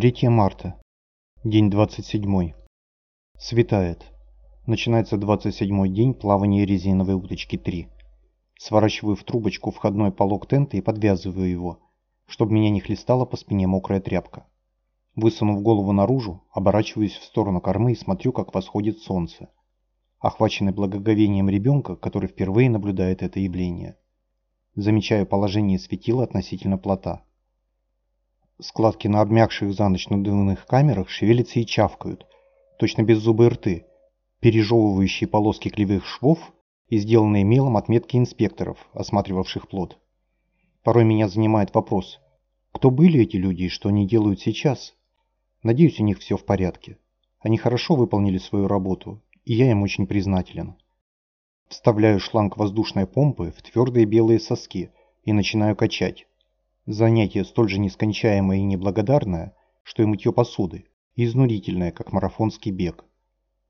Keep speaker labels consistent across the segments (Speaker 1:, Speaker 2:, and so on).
Speaker 1: 3 марта. День 27. Светает. Начинается 27 день плавания резиновой удочки 3. Сворачиваю в трубочку входной полог тента и подвязываю его, чтобы меня не хлестала по спине мокрая тряпка. Высунув голову наружу, оборачиваюсь в сторону кормы и смотрю, как восходит солнце. Охваченный благоговением ребенка, который впервые наблюдает это явление. Замечаю положение светила относительно плота. Складки на обмякших за ночь надувных камерах шевелятся и чавкают, точно беззубые рты, пережевывающие полоски клевых швов и сделанные мелом отметки инспекторов, осматривавших плод. Порой меня занимает вопрос, кто были эти люди и что они делают сейчас? Надеюсь, у них все в порядке. Они хорошо выполнили свою работу, и я им очень признателен. Вставляю шланг воздушной помпы в твердые белые соски и начинаю качать. Занятие столь же нескончаемое и неблагодарное, что и мытье посуды, и изнурительное, как марафонский бег.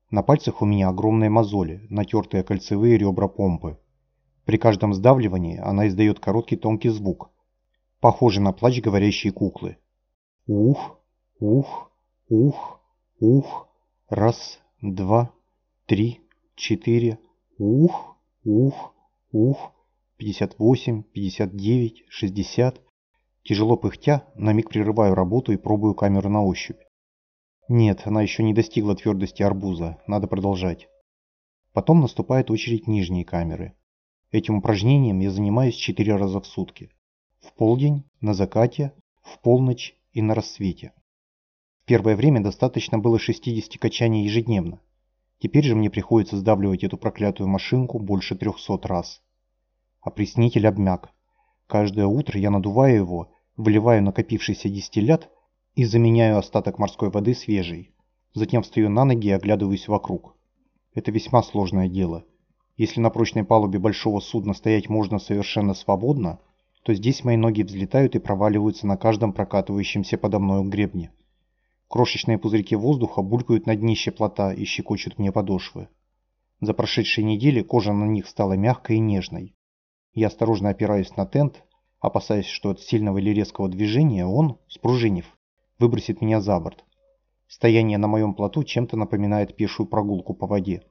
Speaker 1: На пальцах у меня огромные мозоли, натертые кольцевые ребра помпы. При каждом сдавливании она издает короткий тонкий звук, похожий на плач говорящей куклы. Ух, ух, ух, ух, раз, два, три, четыре, ух, ух, ух, 58, 59, 60, Тяжело пыхтя, на миг прерываю работу и пробую камеру на ощупь. Нет, она еще не достигла твердости арбуза, надо продолжать. Потом наступает очередь нижней камеры. Этим упражнением я занимаюсь 4 раза в сутки. В полдень, на закате, в полночь и на рассвете. В первое время достаточно было 60 качаний ежедневно. Теперь же мне приходится сдавливать эту проклятую машинку больше 300 раз. Опреснитель обмяк. Каждое утро я надуваю его выливаю накопившийся дистиллят и заменяю остаток морской воды свежей. Затем встаю на ноги и оглядываюсь вокруг. Это весьма сложное дело. Если на прочной палубе большого судна стоять можно совершенно свободно, то здесь мои ноги взлетают и проваливаются на каждом прокатывающемся подо мною гребне. Крошечные пузырьки воздуха булькают на днище плота и щекочут мне подошвы. За прошедшие недели кожа на них стала мягкой и нежной. Я осторожно опираюсь на тент, опасаясь, что от сильного или резкого движения он, спружинив, выбросит меня за борт. Стояние на моем плоту чем-то напоминает пешую прогулку по воде.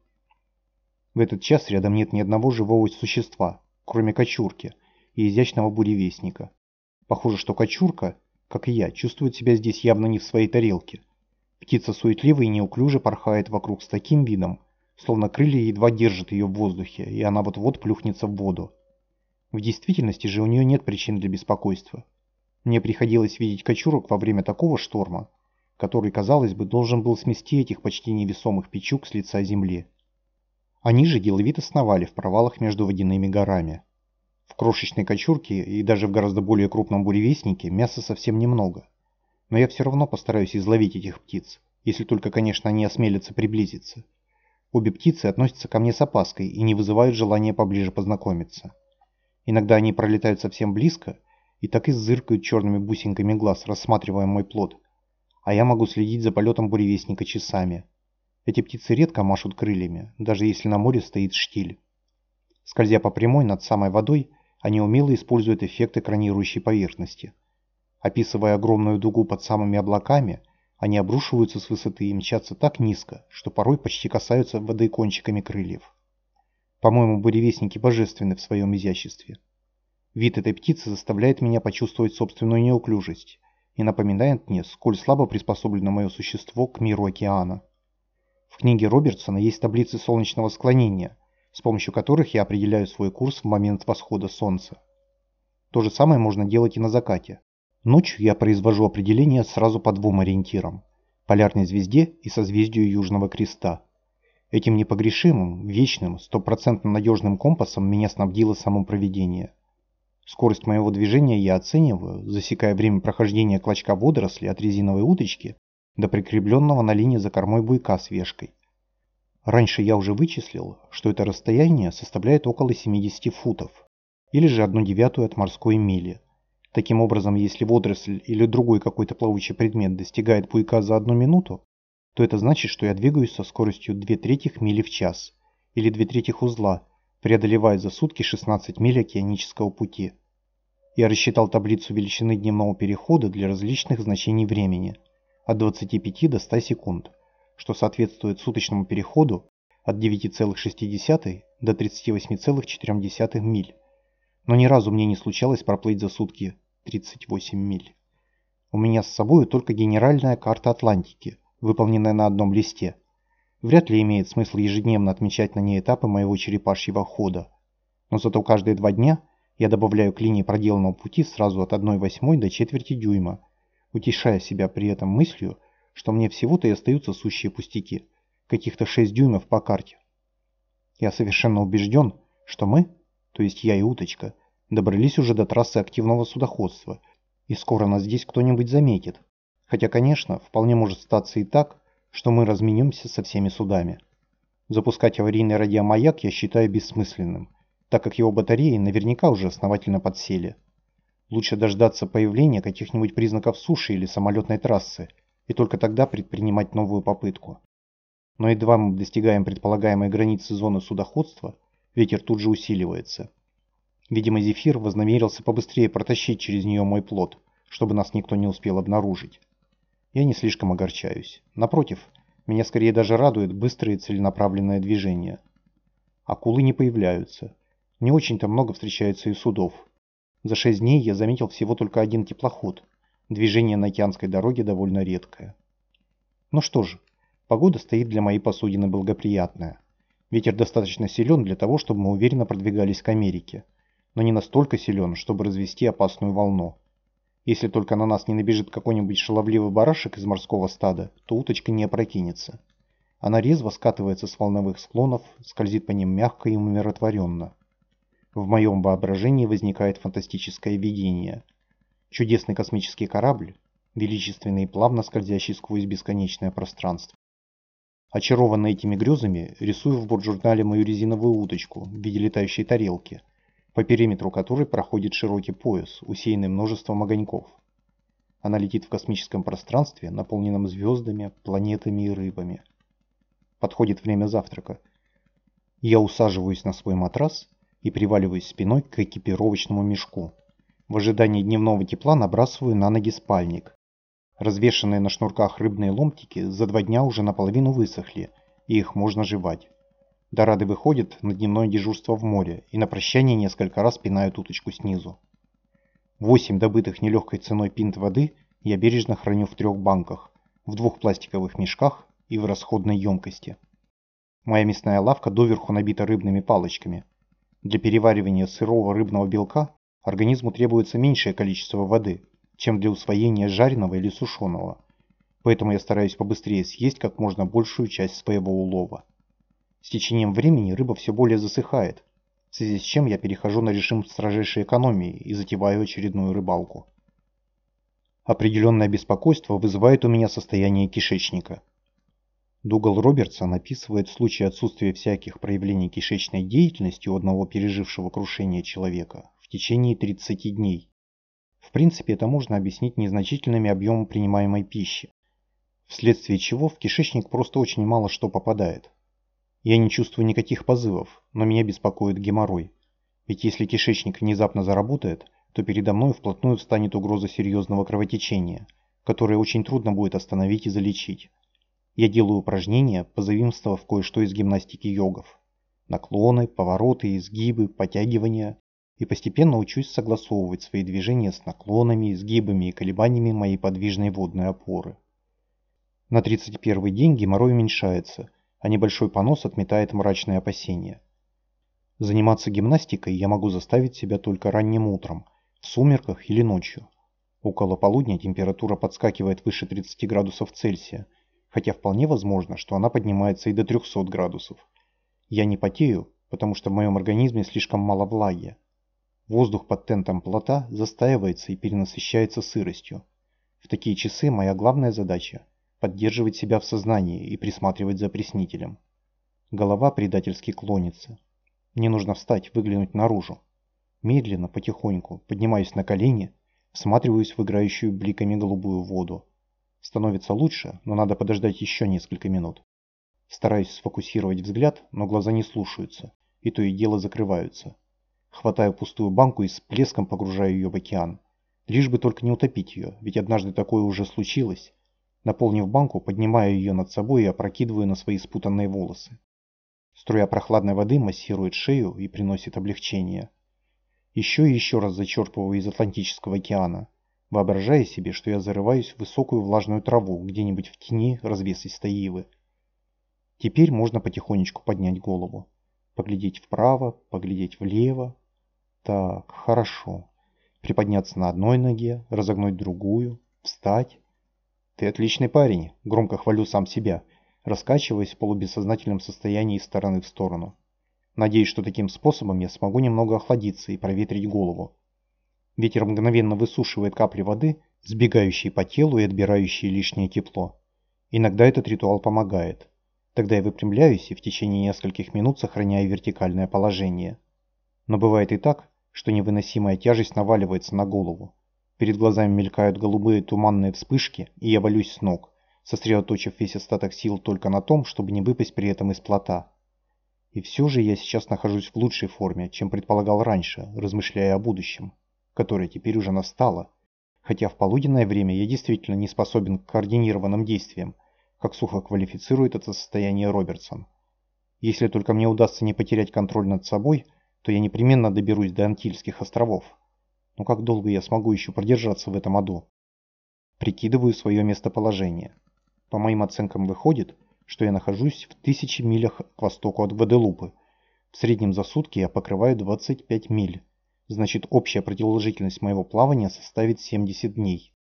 Speaker 1: В этот час рядом нет ни одного живого существа, кроме кочурки и изящного буревестника. Похоже, что кочурка, как и я, чувствует себя здесь явно не в своей тарелке. Птица суетливо и неуклюже порхает вокруг с таким видом, словно крылья едва держат ее в воздухе, и она вот-вот плюхнется в воду. В действительности же у нее нет причин для беспокойства. Мне приходилось видеть кочурок во время такого шторма, который, казалось бы, должен был смести этих почти невесомых печук с лица земли. Они же деловито сновали в провалах между водяными горами. В крошечной кочурке и даже в гораздо более крупном буревестнике мяса совсем немного. Но я все равно постараюсь изловить этих птиц, если только, конечно, они осмелятся приблизиться. Обе птицы относятся ко мне с опаской и не вызывают желания поближе познакомиться. Иногда они пролетают совсем близко и так и зыркают черными бусинками глаз, рассматривая мой плод. А я могу следить за полетом буревестника часами. Эти птицы редко машут крыльями, даже если на море стоит штиль. Скользя по прямой над самой водой, они умело используют эффект экранирующей поверхности. Описывая огромную дугу под самыми облаками, они обрушиваются с высоты и мчатся так низко, что порой почти касаются воды кончиками крыльев. По-моему, буревестники божественны в своем изяществе. Вид этой птицы заставляет меня почувствовать собственную неуклюжесть и напоминает мне, сколь слабо приспособлено мое существо к миру океана. В книге Робертсона есть таблицы солнечного склонения, с помощью которых я определяю свой курс в момент восхода солнца. То же самое можно делать и на закате. Ночью я произвожу определение сразу по двум ориентирам – полярной звезде и созвездию Южного Креста – Этим непогрешимым, вечным, стопроцентно надежным компасом меня снабдило само провидение. Скорость моего движения я оцениваю, засекая время прохождения клочка водоросли от резиновой удочки до прикрепленного на линии за кормой буйка с вешкой. Раньше я уже вычислил, что это расстояние составляет около 70 футов, или же одну девятую от морской мили. Таким образом, если водоросль или другой какой-то плавучий предмет достигает буйка за одну минуту, то это значит, что я двигаюсь со скоростью 2 третьих мили в час, или 2 третьих узла, преодолевая за сутки 16 миль океанического пути. Я рассчитал таблицу величины дневного перехода для различных значений времени. от 25 до 100 секунд, что соответствует суточному переходу от 9,6 до 38,4 миль. Но ни разу мне не случалось проплыть за сутки 38 миль. У меня с собой только генеральная карта Атлантики, выполненная на одном листе. Вряд ли имеет смысл ежедневно отмечать на ней этапы моего черепашьего хода. Но зато каждые два дня я добавляю к линии проделанного пути сразу от 1,8 до четверти дюйма, утешая себя при этом мыслью, что мне всего-то и остаются сущие пустяки, каких-то 6 дюймов по карте. Я совершенно убежден, что мы, то есть я и уточка, добрались уже до трассы активного судоходства, и скоро нас здесь кто-нибудь заметит. Хотя, конечно, вполне может статься и так, что мы разменемся со всеми судами. Запускать аварийный радиомаяк я считаю бессмысленным, так как его батареи наверняка уже основательно подсели. Лучше дождаться появления каких-нибудь признаков суши или самолетной трассы, и только тогда предпринимать новую попытку. Но едва мы достигаем предполагаемой границы зоны судоходства, ветер тут же усиливается. Видимо, Зефир вознамерился побыстрее протащить через нее мой плод, чтобы нас никто не успел обнаружить. Я не слишком огорчаюсь. Напротив, меня скорее даже радует быстрое целенаправленное движение. Акулы не появляются. Не очень-то много встречается и судов. За шесть дней я заметил всего только один теплоход. Движение на океанской дороге довольно редкое. Ну что же, погода стоит для моей посудины благоприятная. Ветер достаточно силен для того, чтобы мы уверенно продвигались к Америке, но не настолько силен, чтобы развести опасную волну. Если только на нас не набежит какой-нибудь шаловливый барашек из морского стада, то уточка не опрокинется. Она резво скатывается с волновых склонов, скользит по ним мягко и умиротворенно. В моем воображении возникает фантастическое видение. Чудесный космический корабль, величественный и плавно скользящий сквозь бесконечное пространство. Очарованный этими грезами, рисую в бортжурнале мою резиновую уточку в виде летающей тарелки – по периметру которой проходит широкий пояс, усеянный множеством огоньков. Она летит в космическом пространстве, наполненном звездами, планетами и рыбами. Подходит время завтрака. Я усаживаюсь на свой матрас и приваливаюсь спиной к экипировочному мешку. В ожидании дневного тепла набрасываю на ноги спальник. Развешанные на шнурках рыбные ломтики за два дня уже наполовину высохли, и их можно жевать. Дорады выходят на дневное дежурство в море и на прощание несколько раз пинают уточку снизу. Восемь добытых нелегкой ценой пинт воды я бережно храню в трех банках, в двух пластиковых мешках и в расходной емкости. Моя мясная лавка доверху набита рыбными палочками. Для переваривания сырого рыбного белка организму требуется меньшее количество воды, чем для усвоения жареного или сушеного. Поэтому я стараюсь побыстрее съесть как можно большую часть своего улова. С течением времени рыба все более засыхает, в связи с чем я перехожу на режим строжайшей экономии и затеваю очередную рыбалку. Определенное беспокойство вызывает у меня состояние кишечника. Дугал Робертсон описывает случай отсутствия всяких проявлений кишечной деятельности у одного пережившего крушение человека в течение 30 дней. В принципе, это можно объяснить незначительными объемами принимаемой пищи, вследствие чего в кишечник просто очень мало что попадает. Я не чувствую никаких позывов, но меня беспокоит геморрой. Ведь если кишечник внезапно заработает, то передо мной вплотную встанет угроза серьезного кровотечения, которое очень трудно будет остановить и залечить. Я делаю упражнения, позаимствовав кое-что из гимнастики йогов. Наклоны, повороты, изгибы, подтягивания. И постепенно учусь согласовывать свои движения с наклонами, изгибами и колебаниями моей подвижной водной опоры. На 31 день геморрой уменьшается – а небольшой понос отметает мрачные опасения. Заниматься гимнастикой я могу заставить себя только ранним утром, в сумерках или ночью. Около полудня температура подскакивает выше 30 градусов Цельсия, хотя вполне возможно, что она поднимается и до 300 градусов. Я не потею, потому что в моем организме слишком мало влаги. Воздух под тентом плота застаивается и перенасыщается сыростью. В такие часы моя главная задача поддерживать себя в сознании и присматривать за преснителем. Голова предательски клонится. Мне нужно встать, выглянуть наружу. Медленно, потихоньку, поднимаюсь на колени, всматриваюсь в играющую бликами голубую воду. Становится лучше, но надо подождать еще несколько минут. Стараюсь сфокусировать взгляд, но глаза не слушаются, и то и дело закрываются. Хватаю пустую банку и с плеском погружаю ее в океан. Лишь бы только не утопить ее, ведь однажды такое уже случилось, Наполнив банку, поднимаю ее над собой и опрокидываю на свои спутанные волосы. Струя прохладной воды массирует шею и приносит облегчение. Еще и еще раз зачерпываю из Атлантического океана, воображая себе, что я зарываюсь в высокую влажную траву где-нибудь в тени развесистой ивы. Теперь можно потихонечку поднять голову. Поглядеть вправо, поглядеть влево. Так, хорошо. Приподняться на одной ноге, разогнуть другую, встать. Ты отличный парень, громко хвалю сам себя, раскачиваясь в полубессознательном состоянии из стороны в сторону. Надеюсь, что таким способом я смогу немного охладиться и проветрить голову. Ветер мгновенно высушивает капли воды, сбегающие по телу и отбирающие лишнее тепло. Иногда этот ритуал помогает. Тогда я выпрямляюсь и в течение нескольких минут сохраняю вертикальное положение. Но бывает и так, что невыносимая тяжесть наваливается на голову. Перед глазами мелькают голубые туманные вспышки, и я валюсь с ног, сосредоточив весь остаток сил только на том, чтобы не выпасть при этом из плота. И все же я сейчас нахожусь в лучшей форме, чем предполагал раньше, размышляя о будущем, которое теперь уже настало. Хотя в полуденное время я действительно не способен к координированным действиям, как сухо квалифицирует это состояние Робертсон. Если только мне удастся не потерять контроль над собой, то я непременно доберусь до Антильских островов. Но как долго я смогу еще продержаться в этом аду? Прикидываю свое местоположение. По моим оценкам выходит, что я нахожусь в тысячи милях к востоку от Гваделупы. В среднем за сутки я покрываю 25 миль. Значит, общая продолжительность моего плавания составит 70 дней.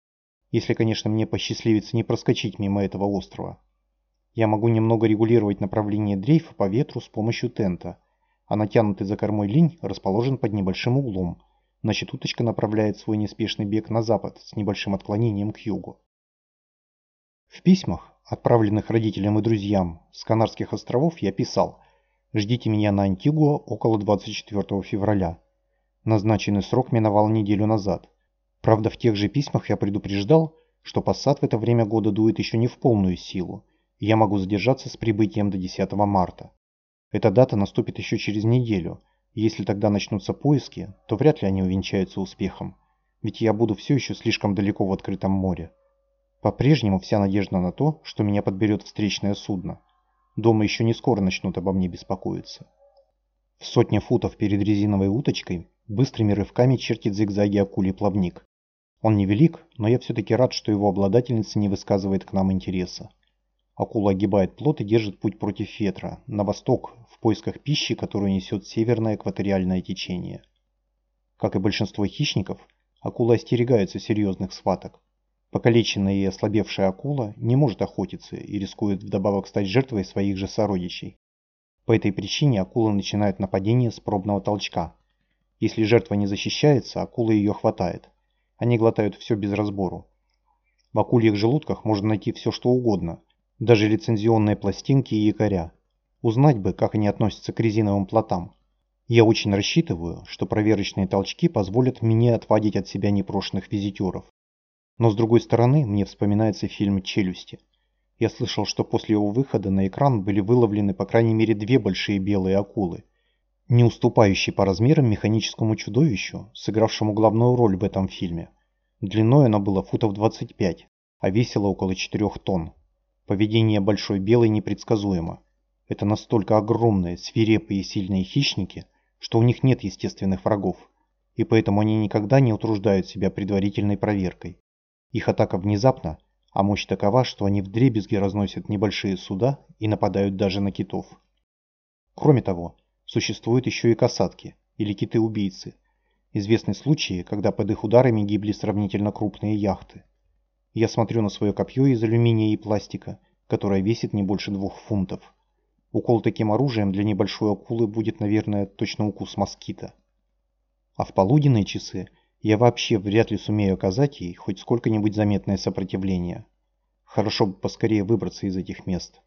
Speaker 1: Если, конечно, мне посчастливится не проскочить мимо этого острова. Я могу немного регулировать направление дрейфа по ветру с помощью тента, а натянутый за кормой линь расположен под небольшим углом, значит уточка направляет свой неспешный бег на запад с небольшим отклонением к югу. В письмах, отправленных родителям и друзьям с Канарских островов, я писал «Ждите меня на Антигуа около 24 февраля». Назначенный срок миновал неделю назад. Правда, в тех же письмах я предупреждал, что пассат в это время года дует еще не в полную силу, и я могу задержаться с прибытием до 10 марта. Эта дата наступит еще через неделю, если тогда начнутся поиски, то вряд ли они увенчаются успехом, ведь я буду все еще слишком далеко в открытом море. По-прежнему вся надежда на то, что меня подберет встречное судно. Дома еще не скоро начнут обо мне беспокоиться. В сотне футов перед резиновой уточкой быстрыми рывками чертит зигзаги акулий плавник. Он невелик, но я все-таки рад, что его обладательница не высказывает к нам интереса. Акула огибает плот и держит путь против ветра, на восток, в поисках пищи, которую несет северное экваториальное течение. Как и большинство хищников, акула остерегается серьезных схваток. Покалеченная и ослабевшая акула не может охотиться и рискует вдобавок стать жертвой своих же сородичей. По этой причине акулы начинают нападение с пробного толчка. Если жертва не защищается, акула ее хватает. Они глотают все без разбору. В акульих желудках можно найти все что угодно, даже лицензионные пластинки и якоря. Узнать бы, как они относятся к резиновым плотам. Я очень рассчитываю, что проверочные толчки позволят мне отводить от себя непрошенных визитеров. Но с другой стороны, мне вспоминается фильм «Челюсти». Я слышал, что после его выхода на экран были выловлены по крайней мере две большие белые акулы – не уступающий по размерам механическому чудовищу, сыгравшему главную роль в этом фильме. Длиной оно было футов 25, а весило около 4 тонн. Поведение Большой Белой непредсказуемо. Это настолько огромные, свирепые и сильные хищники, что у них нет естественных врагов, и поэтому они никогда не утруждают себя предварительной проверкой. Их атака внезапна, а мощь такова, что они вдребезги разносят небольшие суда и нападают даже на китов. Кроме того, Существуют еще и касатки, или киты-убийцы. Известны случаи, когда под их ударами гибли сравнительно крупные яхты. Я смотрю на свое копье из алюминия и пластика, которое весит не больше двух фунтов. Укол таким оружием для небольшой акулы будет, наверное, точно укус москита. А в полуденные часы я вообще вряд ли сумею оказать ей хоть сколько-нибудь заметное сопротивление. Хорошо бы поскорее выбраться из этих мест.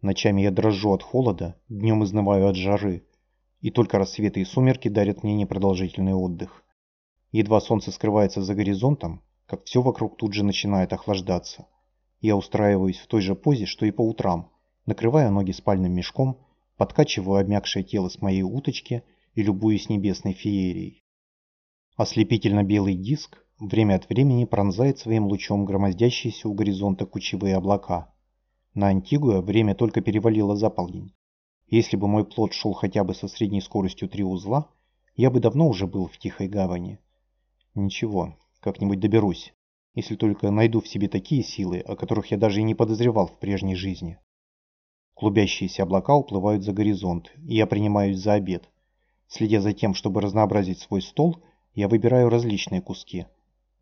Speaker 1: Ночами я дрожу от холода, днем изнываю от жары, и только рассветы и сумерки дарят мне непродолжительный отдых. Едва солнце скрывается за горизонтом, как все вокруг тут же начинает охлаждаться. Я устраиваюсь в той же позе, что и по утрам, накрываю ноги спальным мешком, подкачиваю обмякшее тело с моей уточки и любуюсь небесной феерией. Ослепительно белый диск, время от времени пронзает своим лучом громоздящиеся у горизонта кучевые облака. На Антигуа время только перевалило за полдень. Если бы мой плод шел хотя бы со средней скоростью три узла, я бы давно уже был в тихой гавани. Ничего, как-нибудь доберусь, если только найду в себе такие силы, о которых я даже и не подозревал в прежней жизни. Клубящиеся облака уплывают за горизонт, и я принимаюсь за обед. Следя за тем, чтобы разнообразить свой стол, я выбираю различные куски.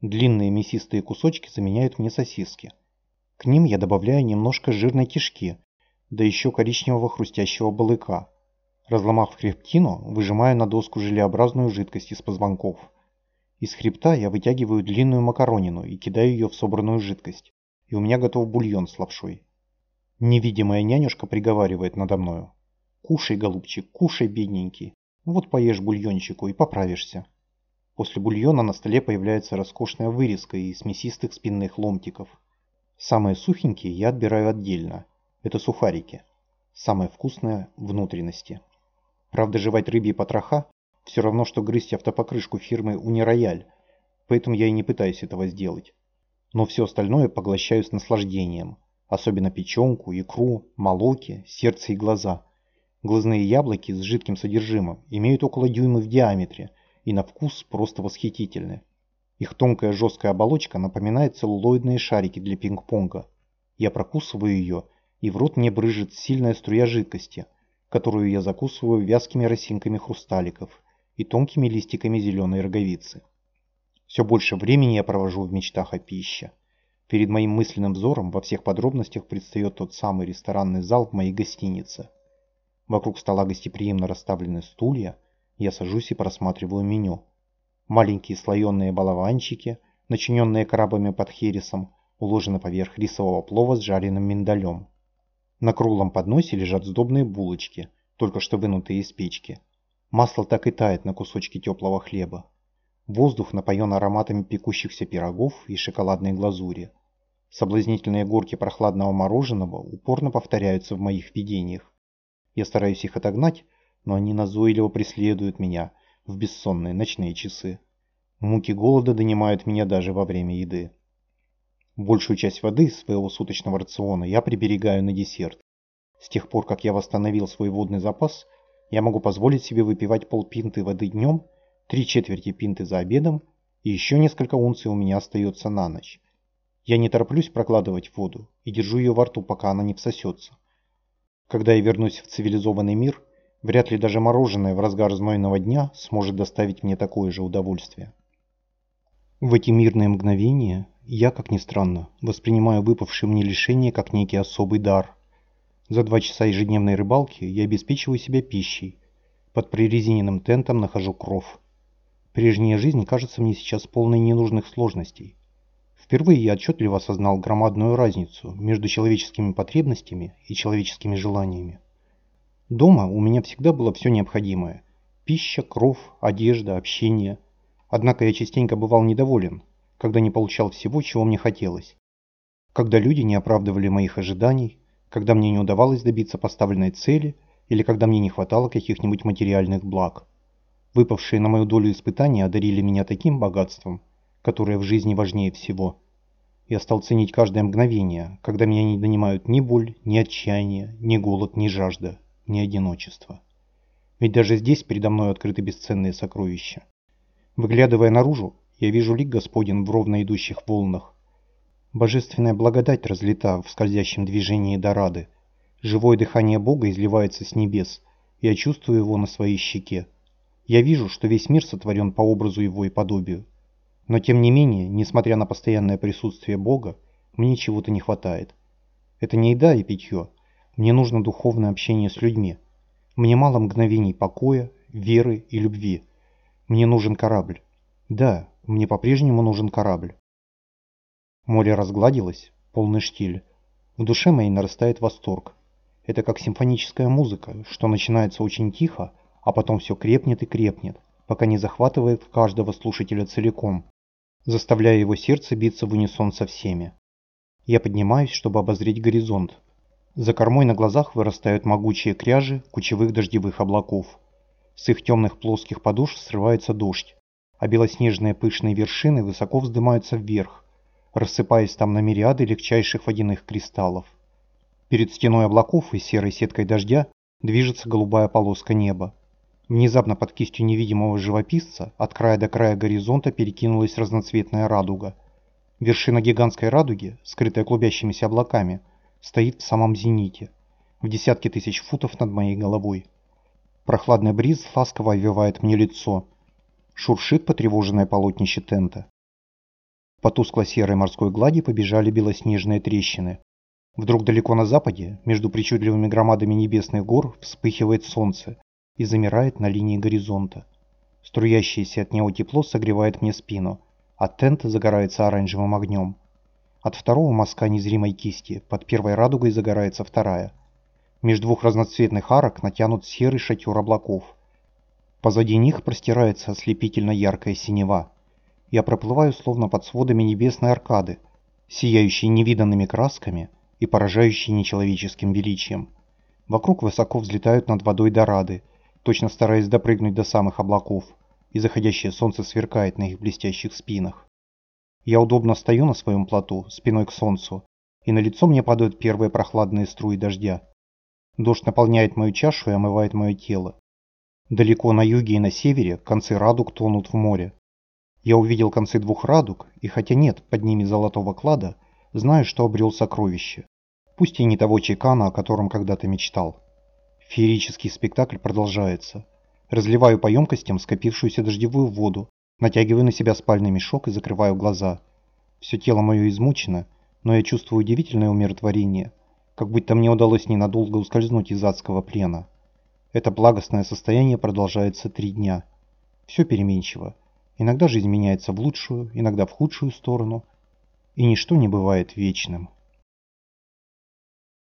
Speaker 1: Длинные мясистые кусочки заменяют мне сосиски. К ним я добавляю немножко жирной кишки, да еще коричневого хрустящего балыка. Разломав хребтину, выжимаю на доску желеобразную жидкость из позвонков. Из хребта я вытягиваю длинную макаронину и кидаю ее в собранную жидкость, и у меня готов бульон с лапшой. Невидимая нянюшка приговаривает надо мною. «Кушай, голубчик, кушай, бедненький. Вот поешь бульончику и поправишься». После бульона на столе появляется роскошная вырезка из мясистых спинных ломтиков. Самые сухенькие я отбираю отдельно. Это сухарики. Самое вкусное – внутренности. Правда, жевать рыбьи потроха – все равно, что грызть автопокрышку фирмы «Унирояль», поэтому я и не пытаюсь этого сделать. Но все остальное поглощаю с наслаждением – особенно печенку, икру, молоки, сердце и глаза. Глазные яблоки с жидким содержимым имеют около дюйма в диаметре и на вкус просто восхитительны. Их тонкая жесткая оболочка напоминает целлулоидные шарики для пинг-понга. Я прокусываю ее, и в рот мне брызжет сильная струя жидкости, которую я закусываю вязкими росинками хрусталиков и тонкими листиками зеленой роговицы. Все больше времени я провожу в мечтах о пище. Перед моим мысленным взором во всех подробностях предстает тот самый ресторанный зал в моей гостинице. Вокруг стола гостеприимно расставлены стулья, я сажусь и просматриваю меню. Маленькие слоеные балаванчики, начиненные крабами под хересом, уложены поверх рисового плова с жареным миндалем. На круглом подносе лежат сдобные булочки, только что вынутые из печки. Масло так и тает на кусочке теплого хлеба. Воздух напоен ароматами пекущихся пирогов и шоколадной глазури. Соблазнительные горки прохладного мороженого упорно повторяются в моих видениях. Я стараюсь их отогнать, но они назойливо преследуют меня в бессонные ночные часы. Муки голода донимают меня даже во время еды. Большую часть воды своего суточного рациона я приберегаю на десерт. С тех пор, как я восстановил свой водный запас, я могу позволить себе выпивать полпинты воды днем три четверти пинты за обедом и еще несколько унций у меня остается на ночь. Я не тороплюсь прокладывать воду и держу ее во рту, пока она не всосется. Когда я вернусь в цивилизованный мир, вряд ли даже мороженое в разгар знойного дня сможет доставить мне такое же удовольствие. В эти мирные мгновения я, как ни странно, воспринимаю выпавшее мне лишение как некий особый дар. За два часа ежедневной рыбалки я обеспечиваю себя пищей. Под прорезиненным тентом нахожу кров. Прежняя жизнь кажется мне сейчас полной ненужных сложностей. Впервые я отчетливо осознал громадную разницу между человеческими потребностями и человеческими желаниями. Дома у меня всегда было все необходимое. Пища, кров, одежда, общение. Однако я частенько бывал недоволен, когда не получал всего, чего мне хотелось. Когда люди не оправдывали моих ожиданий, когда мне не удавалось добиться поставленной цели или когда мне не хватало каких-нибудь материальных благ. Выпавшие на мою долю испытания одарили меня таким богатством, которое в жизни важнее всего. Я стал ценить каждое мгновение, когда меня не донимают ни боль, ни отчаяние, ни голод, ни жажда, ни одиночество. Ведь даже здесь передо мной открыты бесценные сокровища. Выглядывая наружу, я вижу лик Господень в ровно идущих волнах. Божественная благодать разлита в скользящем движении Дорады. Живое дыхание Бога изливается с небес, я чувствую его на своей щеке. Я вижу, что весь мир сотворен по образу его и подобию. Но тем не менее, несмотря на постоянное присутствие Бога, мне чего-то не хватает. Это не еда и питье. Мне нужно духовное общение с людьми. Мне мало мгновений покоя, веры и любви. Мне нужен корабль. Да, мне по-прежнему нужен корабль. Море разгладилось, полный штиль. В душе моей нарастает восторг. Это как симфоническая музыка, что начинается очень тихо, а потом все крепнет и крепнет, пока не захватывает каждого слушателя целиком, заставляя его сердце биться в унисон со всеми. Я поднимаюсь, чтобы обозреть горизонт. За кормой на глазах вырастают могучие кряжи кучевых дождевых облаков. С их темных плоских подушек срывается дождь. а белоснежные пышные вершины высоко вздымаются вверх, рассыпаясь там на мириады легчайших водяных кристаллов. Перед стеной облаков и серой сеткой дождя движется голубая полоска неба. Внезапно под кистью невидимого живописца от края до края горизонта перекинулась разноцветная радуга. Вершина гигантской радуги, скрытая клубящимися облаками, стоит в самом зените, в десятки тысяч футов над моей головой. Прохладный бриз ласково овивает мне лицо, шуршит потревоженное полотнище тента. По тускло-серой морской глади побежали белоснежные трещины. Вдруг далеко на западе, между причудливыми громадами небесных гор, вспыхивает солнце и замирает на линии горизонта. Струящееся от него тепло согревает мне спину, а тент загорается оранжевым огнем. От второго мазка незримой кисти под первой радугой загорается вторая. Между двух разноцветных арок натянут серый шатер облаков – Позади них простирается ослепительно яркая синева. Я проплываю словно под сводами небесной аркады, сияющей невиданными красками и поражающей нечеловеческим величием. Вокруг высоко взлетают над водой дорады, точно стараясь допрыгнуть до самых облаков, и заходящее солнце сверкает на их блестящих спинах. Я удобно стою на своем плоту, спиной к солнцу, и на лицо мне падают первые прохладные струи дождя. Дождь наполняет мою чашу и омывает мое тело. Далеко на юге и на севере концы радуг тонут в море. Я увидел концы двух радуг, и хотя нет под ними золотого клада, знаю, что обрел сокровище. Пусть и не того чекана, о котором когда-то мечтал. Феерический спектакль продолжается. Разливаю по емкостям скопившуюся дождевую воду, натягиваю на себя спальный мешок и закрываю глаза. Все тело мое измучено, но я чувствую удивительное умиротворение, как будто мне удалось ненадолго ускользнуть из адского плена. Это благостное состояние продолжается три дня. Все переменчиво. Иногда жизнь меняется в лучшую, иногда в худшую сторону. И ничто не бывает вечным.